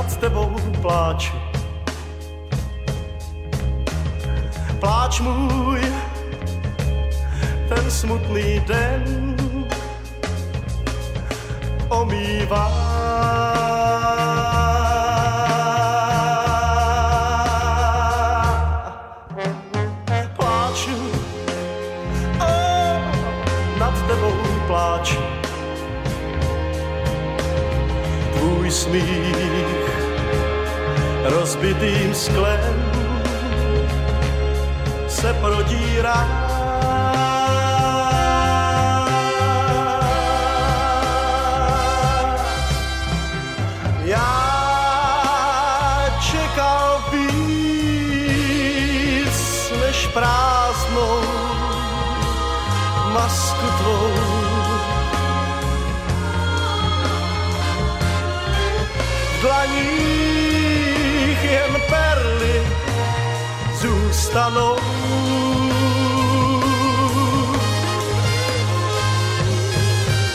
nad tebou pláču. Pláč můj, ten smutný den omývá. Smích rozbitým sklem se prodírá. Já čekal víc než prázdnou masku tvou. Dlaních jen perly zůstanou.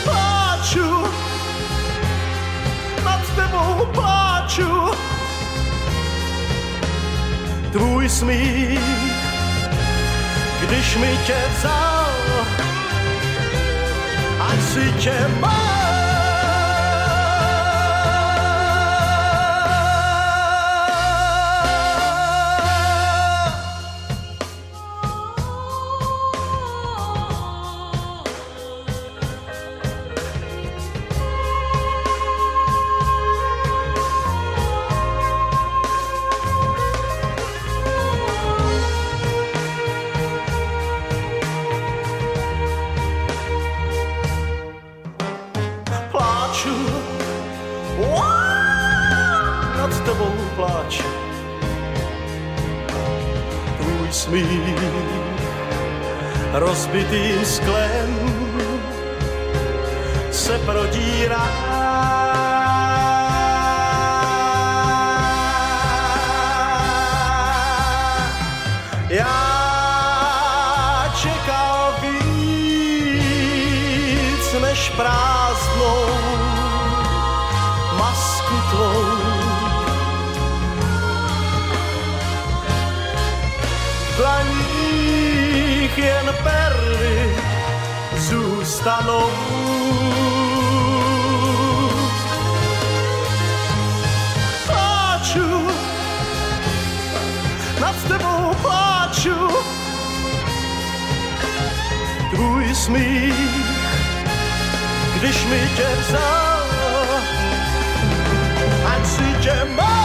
Pláču, nad tebou pláču. Tvůj smích, když mi tě vzal, ať si tě má. Tebou pláču. Tvůj smích rozbitým sklem se prodírá. Já čekal víc než prázdnou dlaních jen perly zůstanou. Pláču, nad tebou pláču, tvůj smích, když mi tě vzal, ať si tě má.